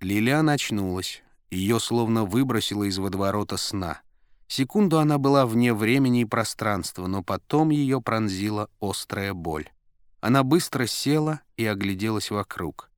Лилиан очнулась. Ее словно выбросило из водоворота сна. Секунду она была вне времени и пространства, но потом ее пронзила острая боль. Она быстро села и огляделась вокруг.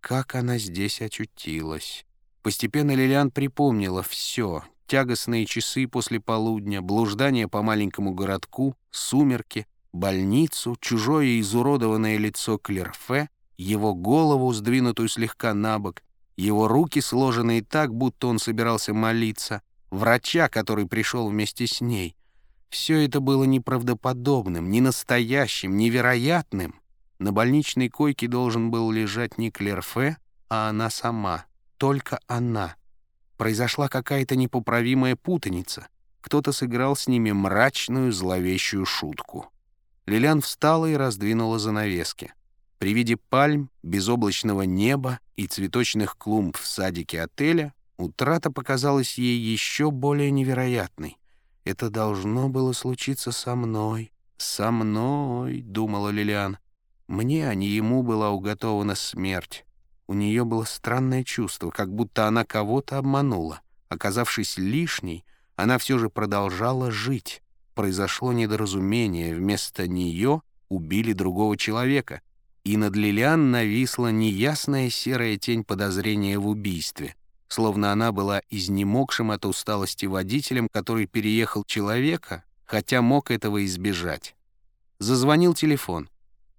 Как она здесь очутилась? Постепенно Лилиан припомнила все. Тягостные часы после полудня, блуждание по маленькому городку, сумерки, больницу, чужое изуродованное лицо Клерфе, его голову, сдвинутую слегка на бок, его руки, сложенные так, будто он собирался молиться, врача, который пришел вместе с ней. Все это было неправдоподобным, ненастоящим, невероятным. На больничной койке должен был лежать не Клерфе, а она сама, только она. Произошла какая-то непоправимая путаница. Кто-то сыграл с ними мрачную, зловещую шутку. Лилиан встала и раздвинула занавески. При виде пальм, безоблачного неба и цветочных клумб в садике отеля утрата показалась ей еще более невероятной. «Это должно было случиться со мной, со мной», — думала Лилиан. «Мне, а не ему была уготована смерть». У нее было странное чувство, как будто она кого-то обманула. Оказавшись лишней, она все же продолжала жить. Произошло недоразумение, вместо нее убили другого человека — и над Лилиан нависла неясная серая тень подозрения в убийстве, словно она была изнемогшим от усталости водителем, который переехал человека, хотя мог этого избежать. Зазвонил телефон.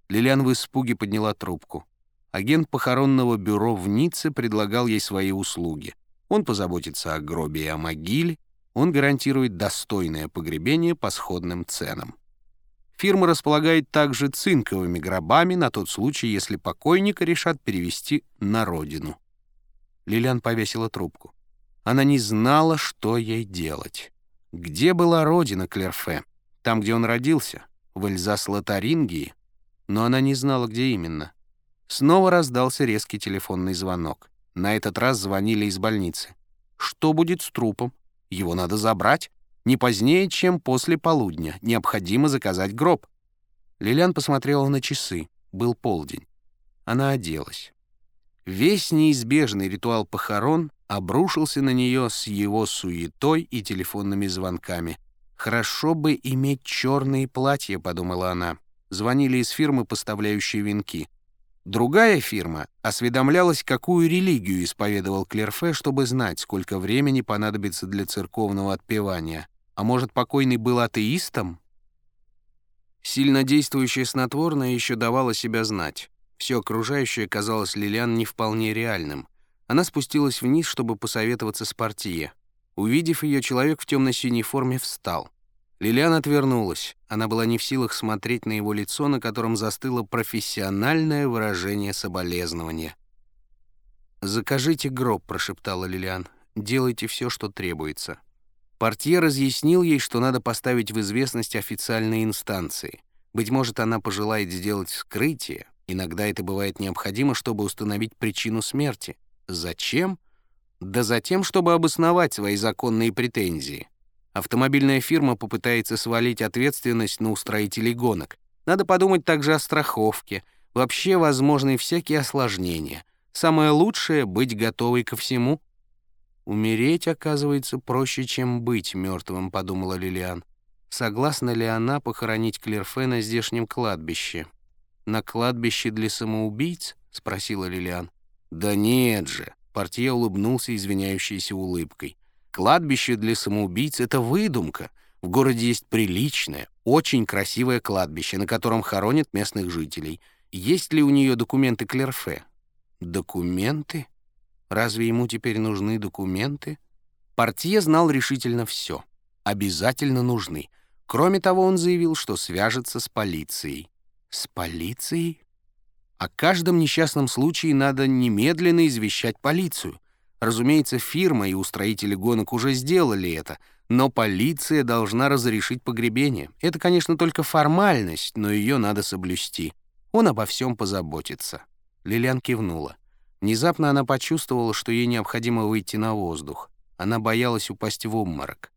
Лилиан в испуге подняла трубку. Агент похоронного бюро в Ницце предлагал ей свои услуги. Он позаботится о гробе и о могиле, он гарантирует достойное погребение по сходным ценам. Фирма располагает также цинковыми гробами на тот случай, если покойника решат перевести на родину. Лилиан повесила трубку. Она не знала, что ей делать. Где была родина Клерфе? Там, где он родился? В Эльзас-Лотарингии? Но она не знала, где именно. Снова раздался резкий телефонный звонок. На этот раз звонили из больницы. Что будет с трупом? Его надо забрать? Не позднее, чем после полудня. Необходимо заказать гроб. Лилиан посмотрела на часы. Был полдень. Она оделась. Весь неизбежный ритуал похорон обрушился на нее с его суетой и телефонными звонками. «Хорошо бы иметь черные платья», — подумала она. Звонили из фирмы, поставляющей венки. Другая фирма осведомлялась, какую религию исповедовал Клерфе, чтобы знать, сколько времени понадобится для церковного отпевания. А может, покойный был атеистом? Сильно действующее снотворное еще давало себя знать. Все окружающее казалось Лилиан не вполне реальным. Она спустилась вниз, чтобы посоветоваться с партие. Увидев ее, человек в темно-синей форме встал. Лилиан отвернулась. Она была не в силах смотреть на его лицо, на котором застыло профессиональное выражение соболезнования. «Закажите гроб», — прошептала Лилиан. «Делайте все, что требуется». Портье разъяснил ей, что надо поставить в известность официальные инстанции. Быть может, она пожелает сделать вскрытие. Иногда это бывает необходимо, чтобы установить причину смерти. Зачем? Да затем, чтобы обосновать свои законные претензии. Автомобильная фирма попытается свалить ответственность на устроителей гонок. Надо подумать также о страховке. Вообще возможны всякие осложнения. Самое лучшее — быть готовой ко всему — «Умереть, оказывается, проще, чем быть мертвым», — подумала Лилиан. Согласна ли она похоронить Клерфе на здешнем кладбище? «На кладбище для самоубийц?» — спросила Лилиан. «Да нет же», — портье улыбнулся извиняющейся улыбкой. «Кладбище для самоубийц — это выдумка. В городе есть приличное, очень красивое кладбище, на котором хоронят местных жителей. Есть ли у нее документы Клерфе?» «Документы?» Разве ему теперь нужны документы? Портье знал решительно все. Обязательно нужны. Кроме того, он заявил, что свяжется с полицией. С полицией? О каждом несчастном случае надо немедленно извещать полицию. Разумеется, фирма и устроители гонок уже сделали это, но полиция должна разрешить погребение. Это, конечно, только формальность, но ее надо соблюсти. Он обо всем позаботится. Лилиан кивнула. Внезапно она почувствовала, что ей необходимо выйти на воздух. Она боялась упасть в обморок.